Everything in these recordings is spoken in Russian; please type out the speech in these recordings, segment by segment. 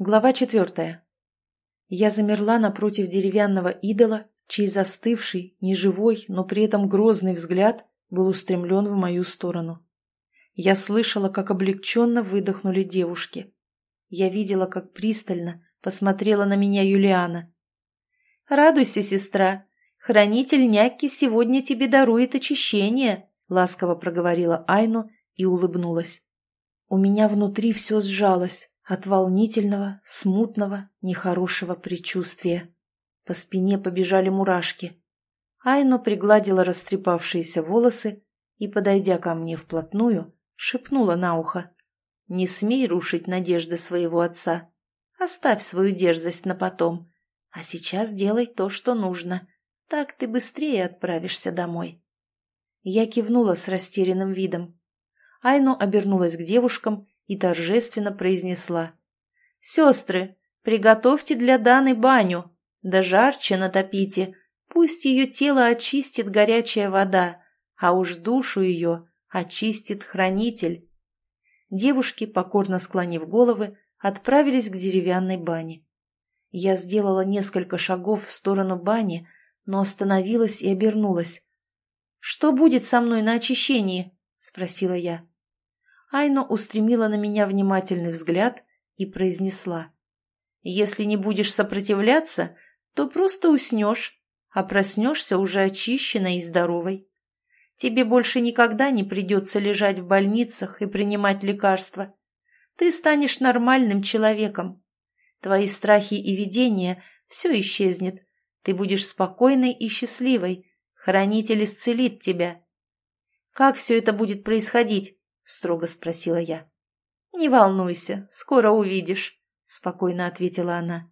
Глава четвертая. Я замерла напротив деревянного идола, чей застывший, неживой, но при этом грозный взгляд был устремлен в мою сторону. Я слышала, как облегченно выдохнули девушки. Я видела, как пристально посмотрела на меня Юлиана. «Радуйся, сестра, хранитель Някки сегодня тебе дарует очищение», ласково проговорила Айну и улыбнулась. У меня внутри все сжалось, от волнительного, смутного, нехорошего предчувствия. По спине побежали мурашки. Айно пригладила растрепавшиеся волосы и, подойдя ко мне вплотную, шепнула на ухо. «Не смей рушить надежды своего отца. Оставь свою дерзость на потом. А сейчас делай то, что нужно. Так ты быстрее отправишься домой». Я кивнула с растерянным видом. Айну обернулась к девушкам и торжественно произнесла. «Сестры, приготовьте для Даны баню, да жарче натопите, пусть ее тело очистит горячая вода, а уж душу ее очистит хранитель». Девушки, покорно склонив головы, отправились к деревянной бане. Я сделала несколько шагов в сторону бани, но остановилась и обернулась. «Что будет со мной на очищении?» – спросила я. Айно устремила на меня внимательный взгляд и произнесла. «Если не будешь сопротивляться, то просто уснешь, а проснешься уже очищенной и здоровой. Тебе больше никогда не придется лежать в больницах и принимать лекарства. Ты станешь нормальным человеком. Твои страхи и видения – все исчезнет. Ты будешь спокойной и счастливой. Хранитель исцелит тебя. Как все это будет происходить? Строго спросила я. «Не волнуйся, скоро увидишь», — спокойно ответила она.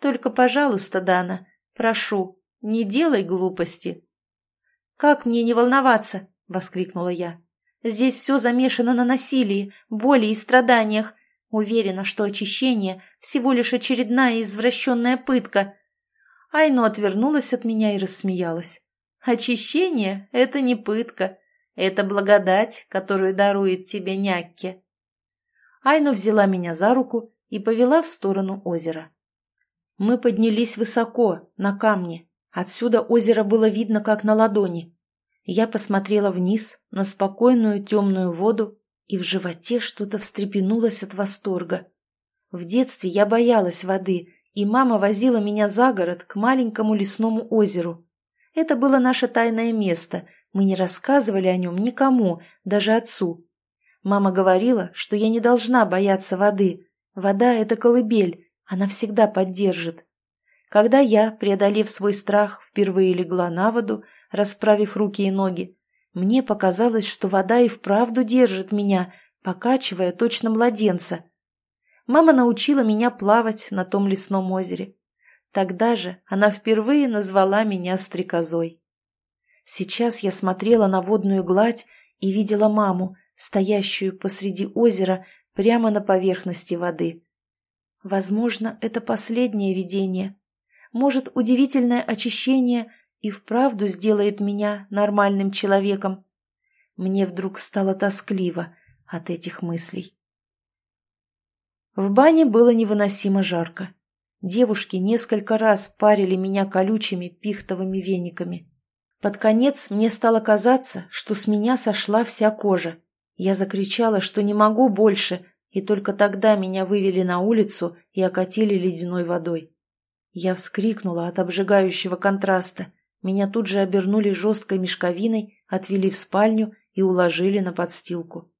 «Только, пожалуйста, Дана, прошу, не делай глупости». «Как мне не волноваться?» — воскликнула я. «Здесь все замешано на насилии, боли и страданиях. Уверена, что очищение — всего лишь очередная извращенная пытка». Айно отвернулась от меня и рассмеялась. «Очищение — это не пытка. Это благодать, которую дарует тебе Някке. Айну взяла меня за руку и повела в сторону озера. Мы поднялись высоко, на камне. Отсюда озеро было видно, как на ладони. Я посмотрела вниз, на спокойную темную воду, и в животе что-то встрепенулось от восторга. В детстве я боялась воды, и мама возила меня за город к маленькому лесному озеру. Это было наше тайное место — мы не рассказывали о нем никому, даже отцу. Мама говорила, что я не должна бояться воды. Вода — это колыбель, она всегда поддержит. Когда я, преодолев свой страх, впервые легла на воду, расправив руки и ноги, мне показалось, что вода и вправду держит меня, покачивая точно младенца. Мама научила меня плавать на том лесном озере. Тогда же она впервые назвала меня стрекозой. Сейчас я смотрела на водную гладь и видела маму, стоящую посреди озера прямо на поверхности воды. Возможно, это последнее видение. Может, удивительное очищение и вправду сделает меня нормальным человеком. Мне вдруг стало тоскливо от этих мыслей. В бане было невыносимо жарко. Девушки несколько раз парили меня колючими пихтовыми вениками. Под конец мне стало казаться, что с меня сошла вся кожа. Я закричала, что не могу больше, и только тогда меня вывели на улицу и окатили ледяной водой. Я вскрикнула от обжигающего контраста. Меня тут же обернули жесткой мешковиной, отвели в спальню и уложили на подстилку.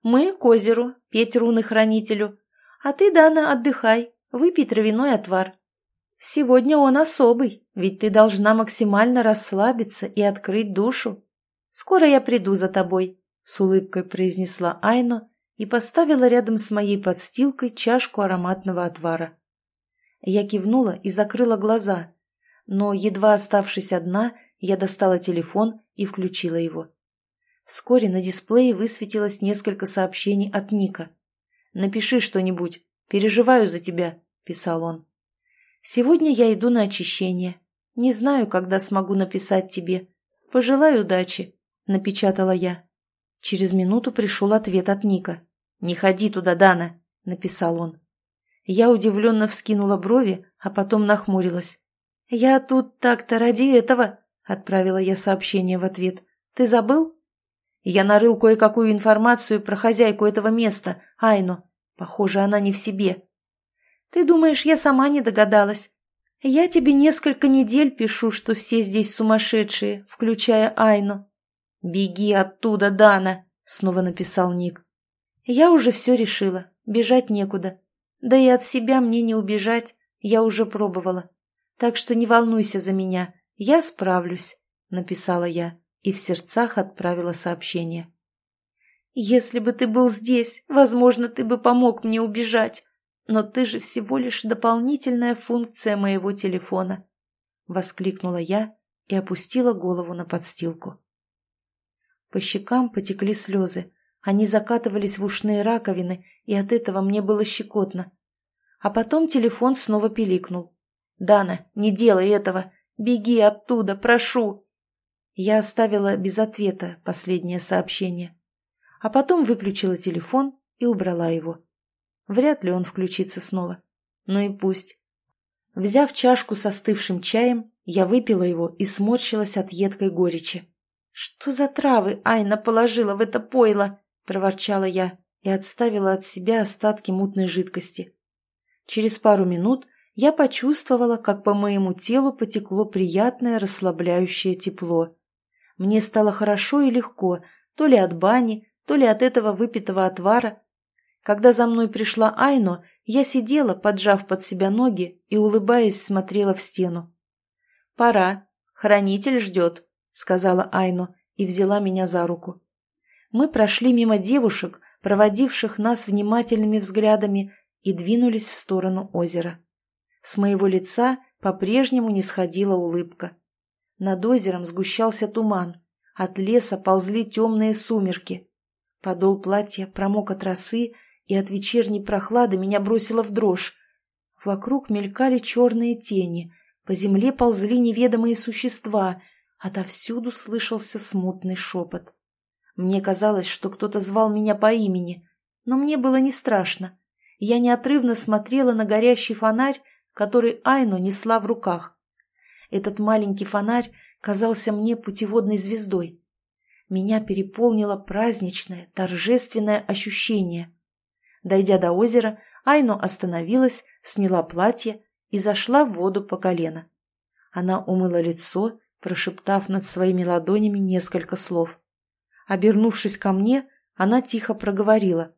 «Мы к озеру, петь руны хранителю. А ты, Дана, отдыхай, выпей травяной отвар. Сегодня он особый, ведь ты должна максимально расслабиться и открыть душу. Скоро я приду за тобой, — с улыбкой произнесла Айно и поставила рядом с моей подстилкой чашку ароматного отвара. Я кивнула и закрыла глаза, но, едва оставшись одна, я достала телефон и включила его. Вскоре на дисплее высветилось несколько сообщений от Ника. «Напиши что-нибудь. Переживаю за тебя», — писал он. Сегодня я иду на очищение. Не знаю, когда смогу написать тебе. Пожелаю удачи», — напечатала я. Через минуту пришел ответ от Ника. «Не ходи туда, Дана», — написал он. Я удивленно вскинула брови, а потом нахмурилась. «Я тут так-то ради этого», — отправила я сообщение в ответ. «Ты забыл?» Я нарыл кое-какую информацию про хозяйку этого места, Айну. Похоже, она не в себе. «Ты думаешь, я сама не догадалась? Я тебе несколько недель пишу, что все здесь сумасшедшие, включая Айну». «Беги оттуда, Дана», — снова написал Ник. «Я уже все решила. Бежать некуда. Да и от себя мне не убежать, я уже пробовала. Так что не волнуйся за меня, я справлюсь», — написала я и в сердцах отправила сообщение. «Если бы ты был здесь, возможно, ты бы помог мне убежать, но ты же всего лишь дополнительная функция моего телефона», — воскликнула я и опустила голову на подстилку. По щекам потекли слезы, они закатывались в ушные раковины, и от этого мне было щекотно. А потом телефон снова пиликнул. «Дана, не делай этого! Беги оттуда, прошу!» Я оставила без ответа последнее сообщение, а потом выключила телефон и убрала его. Вряд ли он включится снова. Ну и пусть. Взяв чашку с остывшим чаем, я выпила его и сморщилась от едкой горечи. «Что за травы Айна положила в это пойло?» – проворчала я и отставила от себя остатки мутной жидкости. Через пару минут я почувствовала, как по моему телу потекло приятное расслабляющее тепло. Мне стало хорошо и легко, то ли от бани, то ли от этого выпитого отвара. Когда за мной пришла Айно, я сидела, поджав под себя ноги и, улыбаясь, смотрела в стену. «Пора. Хранитель ждет», — сказала Айно и взяла меня за руку. Мы прошли мимо девушек, проводивших нас внимательными взглядами, и двинулись в сторону озера. С моего лица по-прежнему не сходила улыбка. Над озером сгущался туман. От леса ползли темные сумерки. Подол платья промок от росы, и от вечерней прохлады меня бросило в дрожь. Вокруг мелькали черные тени, по земле ползли неведомые существа, отовсюду слышался смутный шепот. Мне казалось, что кто-то звал меня по имени, но мне было не страшно. Я неотрывно смотрела на горящий фонарь, который Айну несла в руках. Этот маленький фонарь казался мне путеводной звездой. Меня переполнило праздничное, торжественное ощущение. Дойдя до озера, Айно остановилась, сняла платье и зашла в воду по колено. Она умыла лицо, прошептав над своими ладонями несколько слов. Обернувшись ко мне, она тихо проговорила.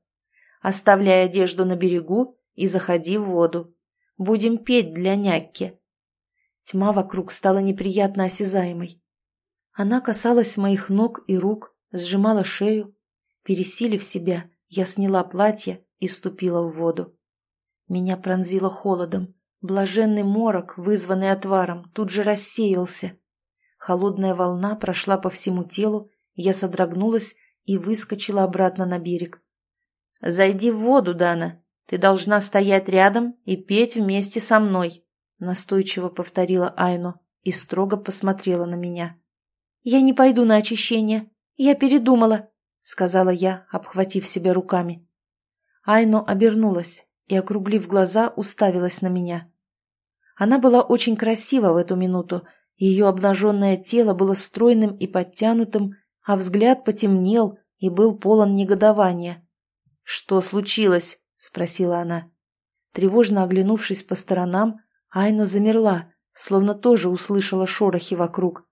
«Оставляй одежду на берегу и заходи в воду. Будем петь для някки». Тьма вокруг стала неприятно осязаемой. Она касалась моих ног и рук, сжимала шею. Пересилив себя, я сняла платье и ступила в воду. Меня пронзило холодом. Блаженный морок, вызванный отваром, тут же рассеялся. Холодная волна прошла по всему телу, я содрогнулась и выскочила обратно на берег. «Зайди в воду, Дана. Ты должна стоять рядом и петь вместе со мной», настойчиво повторила Айно и строго посмотрела на меня. «Я не пойду на очищение. Я передумала», — сказала я, обхватив себя руками. Айно обернулась и, округлив глаза, уставилась на меня. Она была очень красива в эту минуту, ее обнаженное тело было стройным и подтянутым, а взгляд потемнел и был полон негодования. «Что случилось?» — спросила она. Тревожно оглянувшись по сторонам, Айно замерла, словно тоже услышала шорохи вокруг.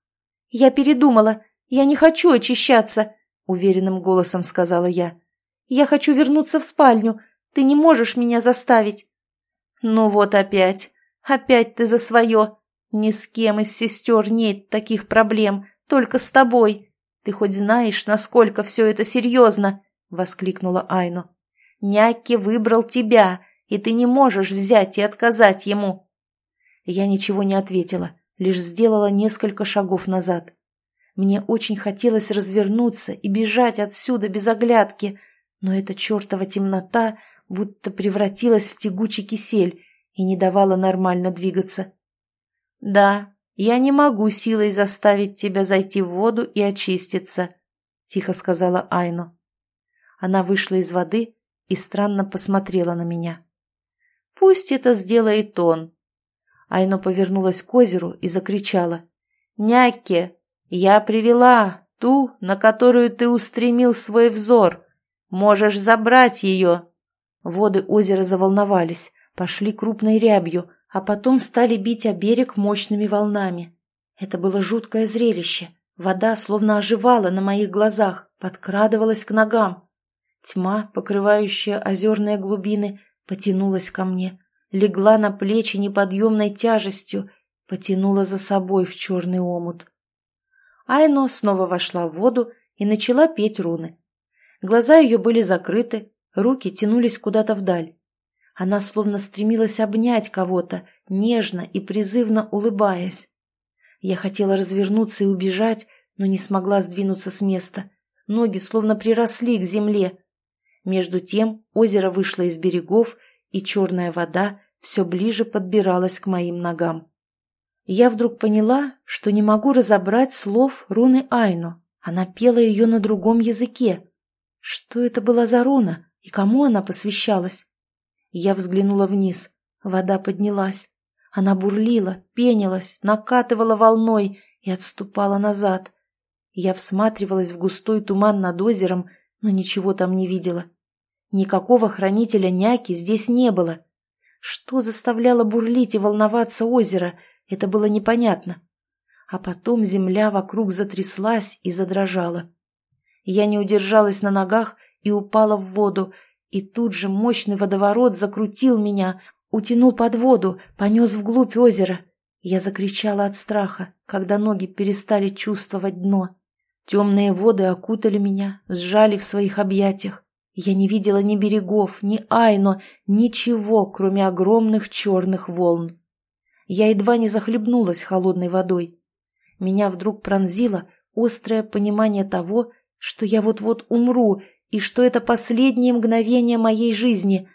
«Я передумала. Я не хочу очищаться», — уверенным голосом сказала я. «Я хочу вернуться в спальню. Ты не можешь меня заставить». «Ну вот опять. Опять ты за свое. Ни с кем из сестер нет таких проблем, только с тобой. Ты хоть знаешь, насколько все это серьезно?» — воскликнула Айно. «Няки выбрал тебя, и ты не можешь взять и отказать ему». Я ничего не ответила, лишь сделала несколько шагов назад. Мне очень хотелось развернуться и бежать отсюда без оглядки, но эта чертова темнота будто превратилась в тягучий кисель и не давала нормально двигаться. «Да, я не могу силой заставить тебя зайти в воду и очиститься», — тихо сказала Айну. Она вышла из воды и странно посмотрела на меня. Пусть это сделает он». Айно повернулась к озеру и закричала. «Няке, я привела ту, на которую ты устремил свой взор. Можешь забрать ее». Воды озера заволновались, пошли крупной рябью, а потом стали бить о берег мощными волнами. Это было жуткое зрелище. Вода словно оживала на моих глазах, подкрадывалась к ногам. Тьма, покрывающая озерные глубины, потянулась ко мне, легла на плечи неподъемной тяжестью, потянула за собой в черный омут. Айно снова вошла в воду и начала петь руны. Глаза ее были закрыты, руки тянулись куда-то вдаль. Она словно стремилась обнять кого-то, нежно и призывно улыбаясь. Я хотела развернуться и убежать, но не смогла сдвинуться с места. Ноги словно приросли к земле. Между тем озеро вышло из берегов, и черная вода все ближе подбиралась к моим ногам. Я вдруг поняла, что не могу разобрать слов руны Айну. Она пела ее на другом языке. Что это была за руна и кому она посвящалась? Я взглянула вниз. Вода поднялась. Она бурлила, пенилась, накатывала волной и отступала назад. Я всматривалась в густой туман над озером, но ничего там не видела. Никакого хранителя няки здесь не было. Что заставляло бурлить и волноваться озеро, это было непонятно. А потом земля вокруг затряслась и задрожала. Я не удержалась на ногах и упала в воду, и тут же мощный водоворот закрутил меня, утянул под воду, понес вглубь озера. Я закричала от страха, когда ноги перестали чувствовать дно. Темные воды окутали меня, сжали в своих объятиях. Я не видела ни берегов, ни Айно, ничего, кроме огромных черных волн. Я едва не захлебнулась холодной водой. Меня вдруг пронзило острое понимание того, что я вот-вот умру и что это последние мгновения моей жизни.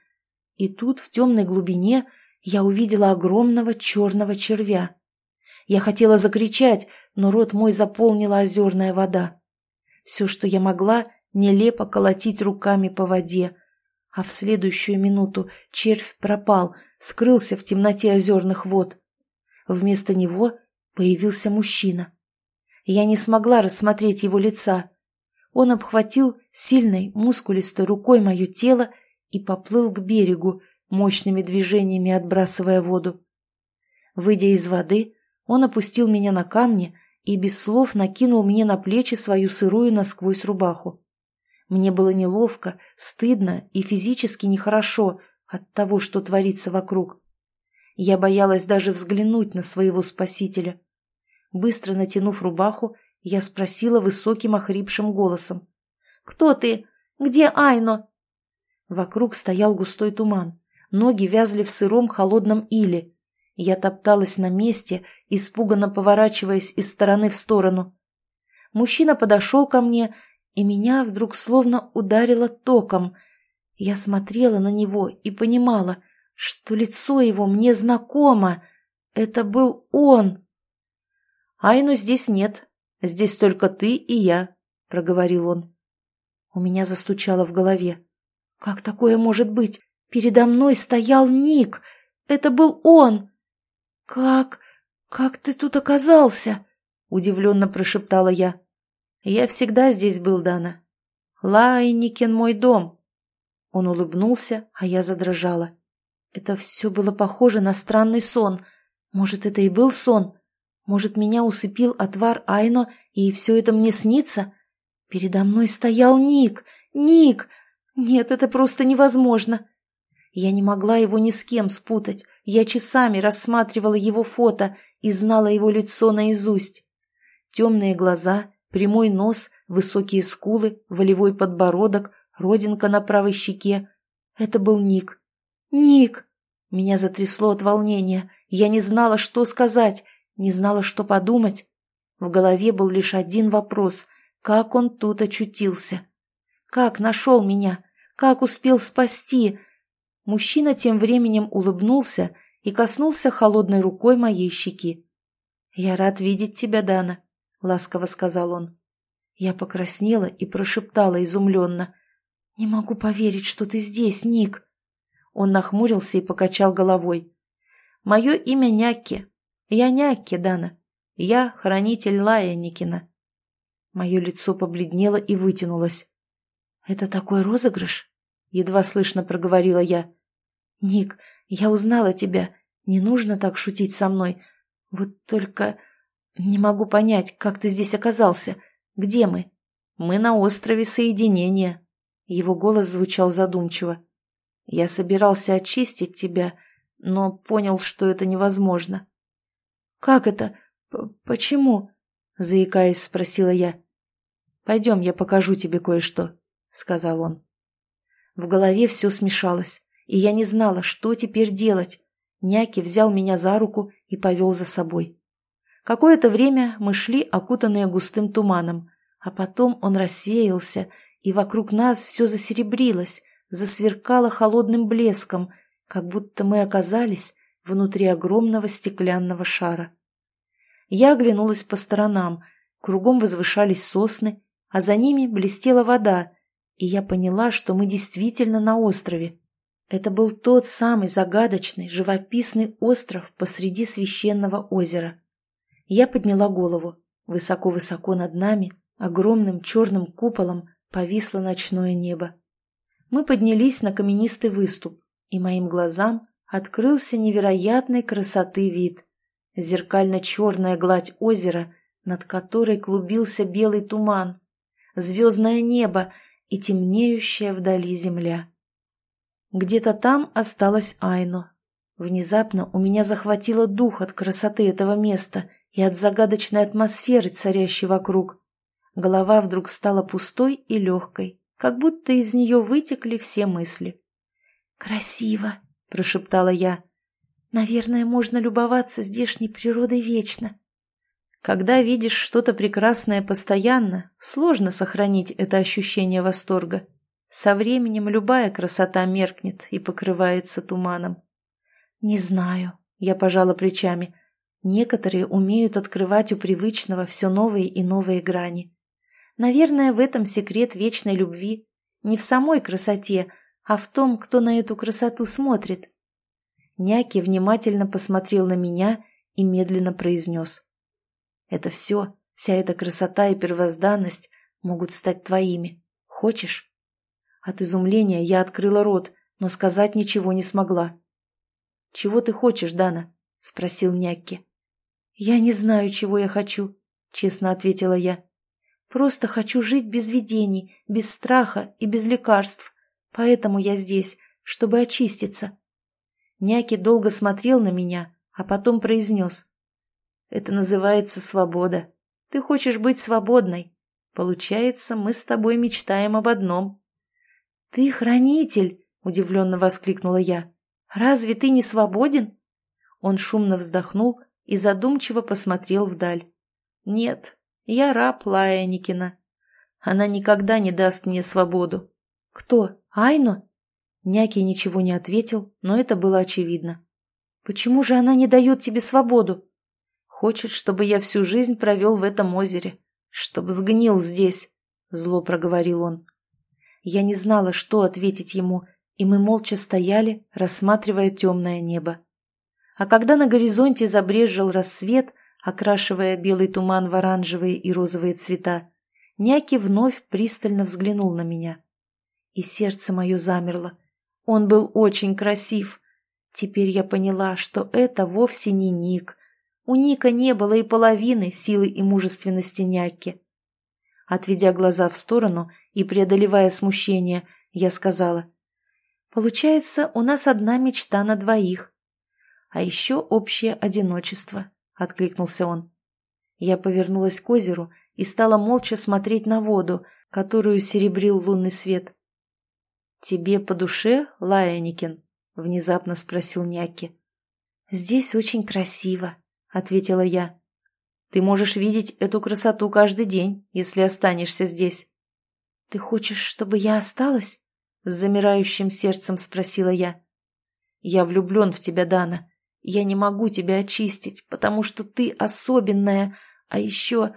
И тут в темной глубине я увидела огромного черного червя. Я хотела закричать, но рот мой заполнила озерная вода. Все, что я могла, нелепо колотить руками по воде. А в следующую минуту червь пропал, скрылся в темноте озерных вод. Вместо него появился мужчина. Я не смогла рассмотреть его лица. Он обхватил сильной, мускулистой рукой мое тело и поплыл к берегу, мощными движениями отбрасывая воду. Выйдя из воды, он опустил меня на камни и без слов накинул мне на плечи свою сырую насквозь рубаху. Мне было неловко, стыдно и физически нехорошо от того, что творится вокруг. Я боялась даже взглянуть на своего спасителя. Быстро натянув рубаху, я спросила высоким охрипшим голосом. «Кто ты? Где Айно?» Вокруг стоял густой туман. Ноги вязли в сыром холодном иле. Я топталась на месте, испуганно поворачиваясь из стороны в сторону. Мужчина подошел ко мне, и меня вдруг словно ударило током. Я смотрела на него и понимала, что лицо его мне знакомо. Это был он. «Айну здесь нет», Здесь только ты и я», — проговорил он. У меня застучало в голове. «Как такое может быть? Передо мной стоял Ник. Это был он!» «Как... как ты тут оказался?» — удивленно прошептала я. «Я всегда здесь был, Дана. Лайникин мой дом». Он улыбнулся, а я задрожала. Это все было похоже на странный сон. Может, это и был сон? Может, меня усыпил отвар Айно, и все это мне снится? Передо мной стоял Ник. Ник! Нет, это просто невозможно. Я не могла его ни с кем спутать. Я часами рассматривала его фото и знала его лицо наизусть. Темные глаза, прямой нос, высокие скулы, волевой подбородок, родинка на правой щеке. Это был Ник. Ник! Меня затрясло от волнения. Я не знала, что сказать. Не знала, что подумать. В голове был лишь один вопрос – как он тут очутился? Как нашел меня? Как успел спасти? Мужчина тем временем улыбнулся и коснулся холодной рукой моей щеки. «Я рад видеть тебя, Дана», — ласково сказал он. Я покраснела и прошептала изумленно. «Не могу поверить, что ты здесь, Ник». Он нахмурился и покачал головой. «Мое имя Някки. Я Някки, Дана. Я хранитель Лая Никина». Мое лицо побледнело и вытянулось. «Это такой розыгрыш?» — едва слышно проговорила я. «Ник, я узнала тебя. Не нужно так шутить со мной. Вот только не могу понять, как ты здесь оказался. Где мы?» «Мы на острове Соединения». Его голос звучал задумчиво. «Я собирался очистить тебя, но понял, что это невозможно». «Как это? П Почему?» — заикаясь, спросила я. «Пойдем, я покажу тебе кое-что», — сказал он. В голове все смешалось, и я не знала, что теперь делать. Няки взял меня за руку и повел за собой. Какое-то время мы шли, окутанные густым туманом, а потом он рассеялся, и вокруг нас все засеребрилось, засверкало холодным блеском, как будто мы оказались внутри огромного стеклянного шара. Я оглянулась по сторонам, кругом возвышались сосны, а за ними блестела вода, и я поняла, что мы действительно на острове. Это был тот самый загадочный, живописный остров посреди священного озера. Я подняла голову. Высоко-высоко над нами, огромным черным куполом, повисло ночное небо. Мы поднялись на каменистый выступ, и моим глазам открылся невероятной красоты вид. Зеркально-черная гладь озера, над которой клубился белый туман, звездное небо и темнеющая вдали земля. Где-то там осталась Айно. Внезапно у меня захватило дух от красоты этого места и от загадочной атмосферы, царящей вокруг. Голова вдруг стала пустой и легкой, как будто из нее вытекли все мысли. «Красиво!» – прошептала я. «Наверное, можно любоваться здешней природой вечно». Когда видишь что-то прекрасное постоянно, сложно сохранить это ощущение восторга. Со временем любая красота меркнет и покрывается туманом. «Не знаю», — я пожала плечами. «Некоторые умеют открывать у привычного все новые и новые грани. Наверное, в этом секрет вечной любви. Не в самой красоте, а в том, кто на эту красоту смотрит». Няки внимательно посмотрел на меня и медленно произнес. Это все, вся эта красота и первозданность могут стать твоими. Хочешь?» От изумления я открыла рот, но сказать ничего не смогла. «Чего ты хочешь, Дана?» — спросил Някки. «Я не знаю, чего я хочу», — честно ответила я. «Просто хочу жить без видений, без страха и без лекарств. Поэтому я здесь, чтобы очиститься». Няки долго смотрел на меня, а потом произнес. Это называется свобода. Ты хочешь быть свободной. Получается, мы с тобой мечтаем об одном. Ты хранитель, удивленно воскликнула я. Разве ты не свободен? Он шумно вздохнул и задумчиво посмотрел вдаль. Нет, я раб Лаяникина. Она никогда не даст мне свободу. Кто? Айно? Няки ничего не ответил, но это было очевидно. Почему же она не дает тебе свободу? Хочет, чтобы я всю жизнь провел в этом озере, чтоб сгнил здесь, — зло проговорил он. Я не знала, что ответить ему, и мы молча стояли, рассматривая темное небо. А когда на горизонте забрезжил рассвет, окрашивая белый туман в оранжевые и розовые цвета, Няки вновь пристально взглянул на меня. И сердце мое замерло. Он был очень красив. Теперь я поняла, что это вовсе не Ник, у Ника не было и половины силы и мужественности Някки. Отведя глаза в сторону и преодолевая смущение, я сказала, «Получается, у нас одна мечта на двоих. А еще общее одиночество», — откликнулся он. Я повернулась к озеру и стала молча смотреть на воду, которую серебрил лунный свет. «Тебе по душе, Лаяникин?» — внезапно спросил Няки. «Здесь очень красиво», — ответила я. «Ты можешь видеть эту красоту каждый день, если останешься здесь». «Ты хочешь, чтобы я осталась?» — с замирающим сердцем спросила я. «Я влюблен в тебя, Дана. Я не могу тебя очистить, потому что ты особенная, а еще...»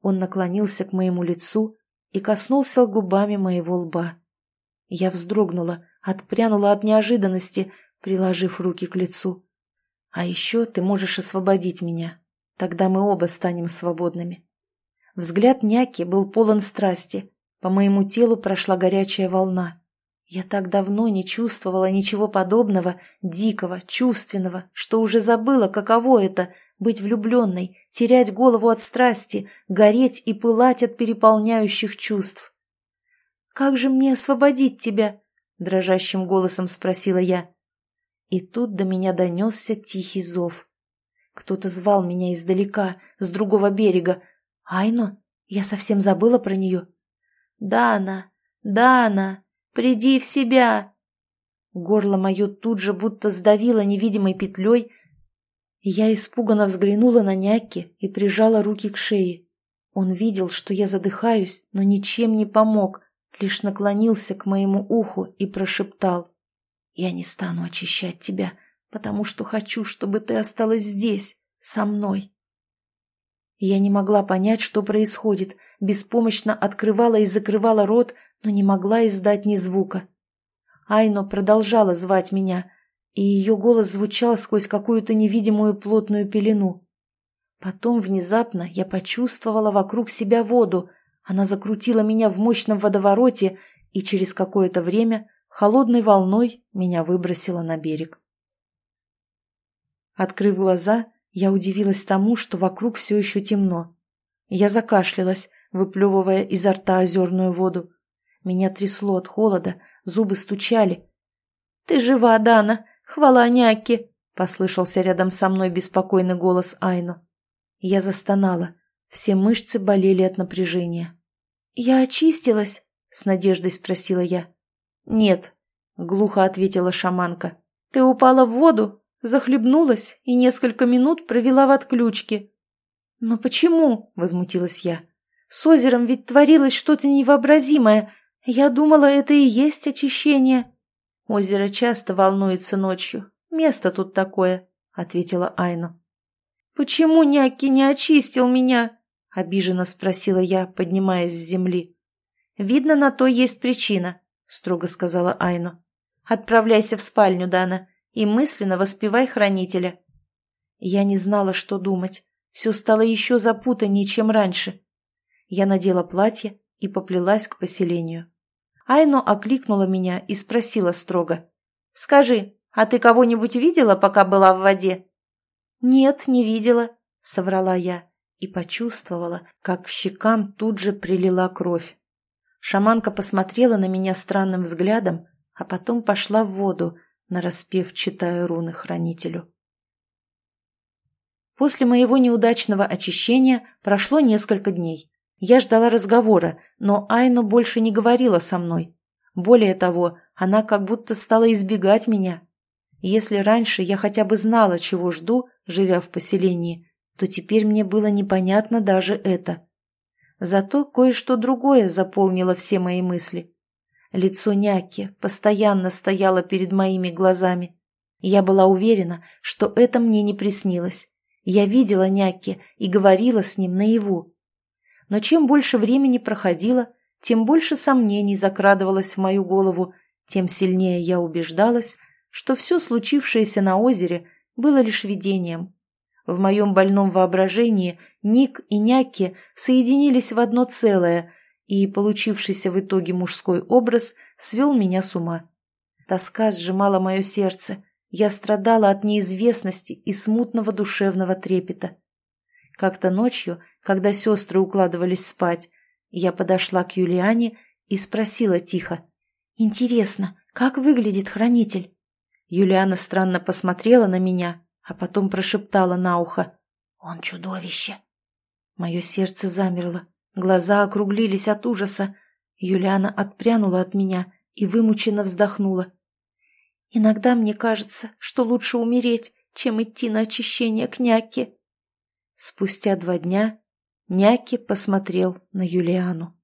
Он наклонился к моему лицу и коснулся губами моего лба. Я вздрогнула, отпрянула от неожиданности, приложив руки к лицу. «А еще ты можешь освободить меня. Тогда мы оба станем свободными». Взгляд няки был полон страсти. По моему телу прошла горячая волна. Я так давно не чувствовала ничего подобного, дикого, чувственного, что уже забыла, каково это — быть влюбленной, терять голову от страсти, гореть и пылать от переполняющих чувств. «Как же мне освободить тебя?» — дрожащим голосом спросила я. И тут до меня донесся тихий зов. Кто-то звал меня издалека, с другого берега. «Айно? Я совсем забыла про нее». «Дана! Дана!» Приди в себя!» Горло мое тут же будто сдавило невидимой петлей, я испуганно взглянула на Няки и прижала руки к шее. Он видел, что я задыхаюсь, но ничем не помог, лишь наклонился к моему уху и прошептал. «Я не стану очищать тебя, потому что хочу, чтобы ты осталась здесь, со мной». Я не могла понять, что происходит, беспомощно открывала и закрывала рот, но не могла издать ни звука. Айно продолжала звать меня, и ее голос звучал сквозь какую-то невидимую плотную пелену. Потом внезапно я почувствовала вокруг себя воду, она закрутила меня в мощном водовороте, и через какое-то время холодной волной меня выбросила на берег. Открыв глаза, я удивилась тому, что вокруг все еще темно. Я закашлялась, выплевывая изо рта озерную воду. Меня трясло от холода, зубы стучали. «Ты жива, Дана! Хвала няке!» — послышался рядом со мной беспокойный голос Айну. Я застонала. Все мышцы болели от напряжения. «Я очистилась?» — с надеждой спросила я. «Нет», — глухо ответила шаманка. «Ты упала в воду, захлебнулась и несколько минут провела в отключке». «Но почему?» — возмутилась я. «С озером ведь творилось что-то невообразимое, «Я думала, это и есть очищение». «Озеро часто волнуется ночью. Место тут такое», — ответила Айну. «Почему Няки не очистил меня?» — обиженно спросила я, поднимаясь с земли. «Видно, на то есть причина», — строго сказала Айну. «Отправляйся в спальню, Дана, и мысленно воспевай хранителя». Я не знала, что думать. Все стало еще запутаннее, чем раньше. Я надела платье и поплелась к поселению. Айно окликнула меня и спросила строго. «Скажи, а ты кого-нибудь видела, пока была в воде?» «Нет, не видела», — соврала я и почувствовала, как к щекам тут же прилила кровь. Шаманка посмотрела на меня странным взглядом, а потом пошла в воду, нараспев, читая руны хранителю. После моего неудачного очищения прошло несколько дней. Я ждала разговора, но Айну больше не говорила со мной. Более того, она как будто стала избегать меня. Если раньше я хотя бы знала, чего жду, живя в поселении, то теперь мне было непонятно даже это. Зато кое-что другое заполнило все мои мысли. Лицо Няки постоянно стояло перед моими глазами. Я была уверена, что это мне не приснилось. Я видела Няки и говорила с ним наяву но чем больше времени проходило, тем больше сомнений закрадывалось в мою голову, тем сильнее я убеждалась, что все случившееся на озере было лишь видением. В моем больном воображении Ник и Няки соединились в одно целое, и получившийся в итоге мужской образ свел меня с ума. Тоска сжимала мое сердце, я страдала от неизвестности и смутного душевного трепета. Как-то ночью, когда сестры укладывались спать, я подошла к Юлиане и спросила тихо. «Интересно, как выглядит хранитель?» Юлиана странно посмотрела на меня, а потом прошептала на ухо. «Он чудовище!» Мое сердце замерло, глаза округлились от ужаса. Юлиана отпрянула от меня и вымученно вздохнула. «Иногда мне кажется, что лучше умереть, чем идти на очищение к няке». Спустя два дня Няки посмотрел на Юлиану.